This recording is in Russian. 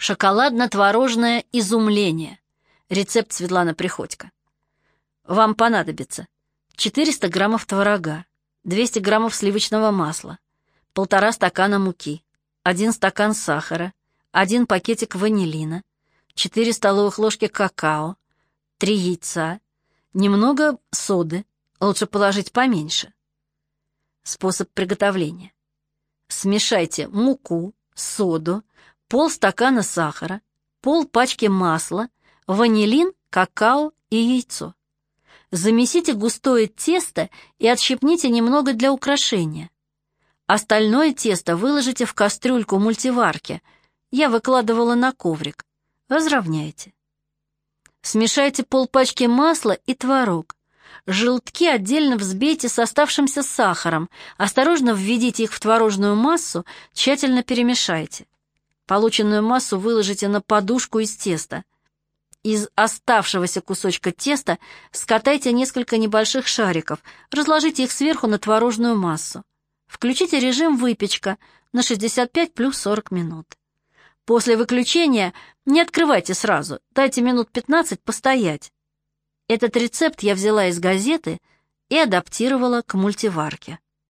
Шоколадно-творожное изумление. Рецепт Светлана Приходько. Вам понадобится 400 граммов творога, 200 граммов сливочного масла, полтора стакана муки, один стакан сахара, один пакетик ванилина, 4 столовых ложки какао, 3 яйца, немного соды, лучше положить поменьше. Способ приготовления. Смешайте муку, соду, полстакана сахара, пол пачки масла, ванилин, какао и яйцо. Замесите густое тесто и отщипните немного для украшения. Остальное тесто выложите в кастрюльку мультиварки. Я выкладывала на коврик. Разровняйте. Смешайте полпачки масла и творог. Желтки отдельно взбейте с оставшимся сахаром, осторожно введите их в творожную массу, тщательно перемешайте. Полученную массу выложите на подушку из теста. Из оставшегося кусочка теста скатайте несколько небольших шариков, разложите их сверху на творожную массу. Включите режим выпечка на 65 плюс 40 минут. После выключения не открывайте сразу, дайте минут 15 постоять. Этот рецепт я взяла из газеты и адаптировала к мультиварке.